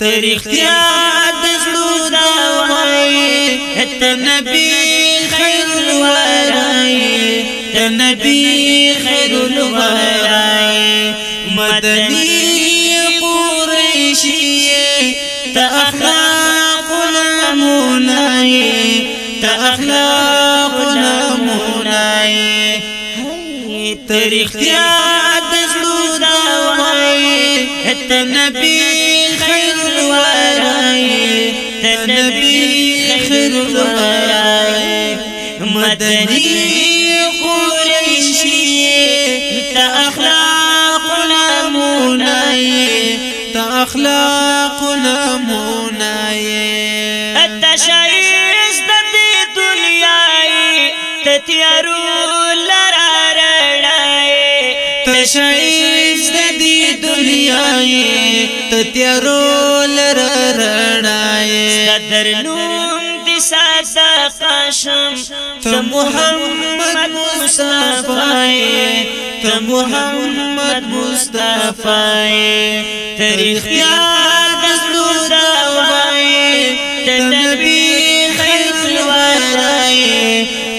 ترختیا د زړه دا وای ته نبی خیر الورای ته نبی خیر الورای مدنی قریشی ته اخلاق نمونای ته اخلاق نمونای ترختیا د زړه دا وای ته نبی مدني قريشي تأخلاق نموناي تأخلاق نموناي التشايس دي دنياي تتيارو لرا رڑاي دې دنیا ته تیارو لر رڼای قدر نوم دې ساده قشم ته محمد مصطفی ته محمد مصطفی تاریخ یاد زړه دا وای ته نبی خیر الورای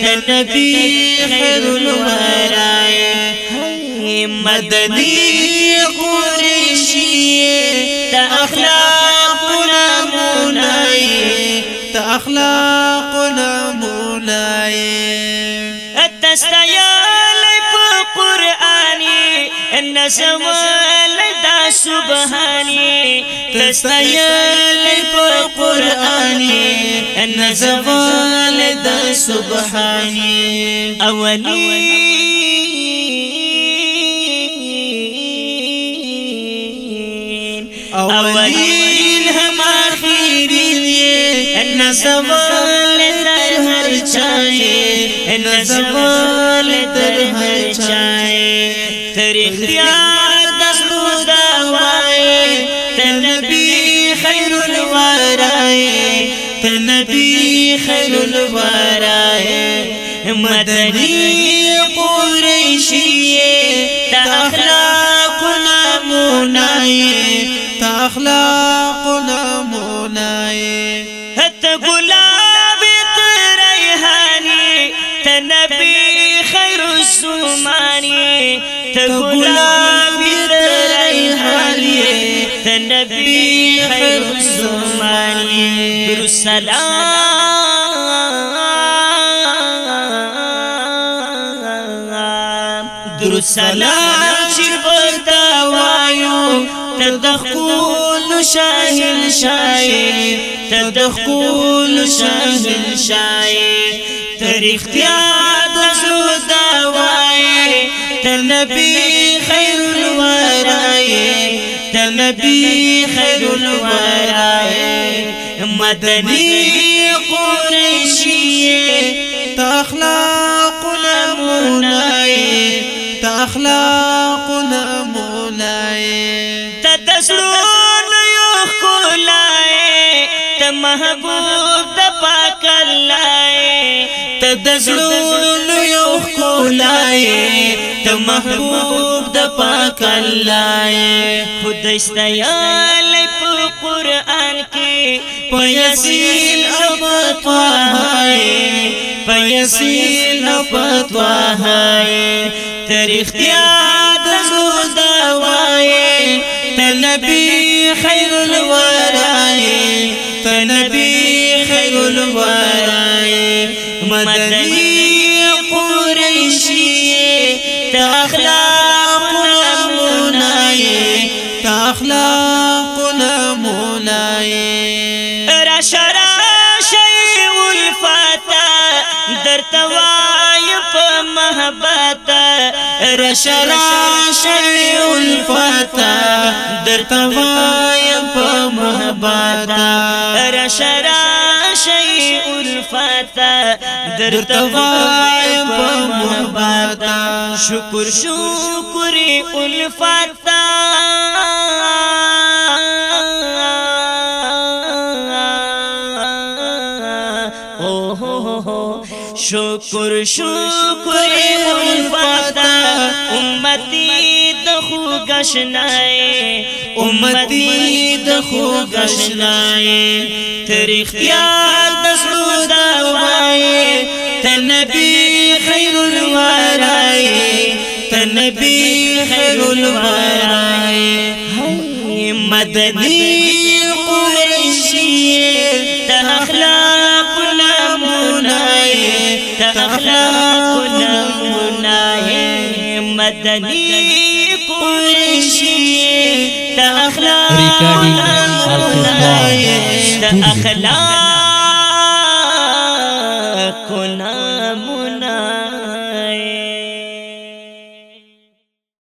ته نبی خیر الورای مدنی قریشی ته اخلاق نمونای ته اخلاق تستایلی په قرآنی نظم لدا سبحانی. تستایلی په قرآنی نظم لدا سبحانی. اولی اولین ہم آخرین یہ نظوال تر ہر چاہے نظوال تر ہر چاہے تر اختیار دستو دوائے تنبی خیر الورائے تنبی خیر الورائے مدنی قریشیے، تا اخلاق نامونائے۔ اخلاق نمونای حتی گلاب نبی خیر السمانی تغلابی ریحانی نبی خیر السمانی در سلام. در سلام. چې پتا وایو تدخل شاهل شای تدخل شاهل شای تر اختیار د زړه دا وای ته نبی خیر الورای ته نبی خیر الورای مدنی قریشی تخلاق نمونای تخلاق نمونای تدسلون یو کولای ته محبوب د پاک الله ته د زړونو یو کولای ته محبوب د پاک الله خدای ستایل په قران کې پیسیل او پتوای پیسیل او پتوای تر اختیار د زودا وای ته نبی خیر الورای ته نبی خیر الورای مدنی قریشی تاخلاق نمونای تاخلاق نمونای رشرا شی الفتا در توای په در توایم په محبت. را شرا شي الفت. در توایم په محبت. شکر شکر الفت. شکر شکر الفت. امتی دو خو گشنای امتی د خو گشنای تاریخ یاد د سرو دا وای ته نبی خیر الورای ته خیر الورای مدنی قریشی ته اخلاق نمونای ته اخلاق نمونای۔ مدنی پورشی تا اخلاق د اخلاق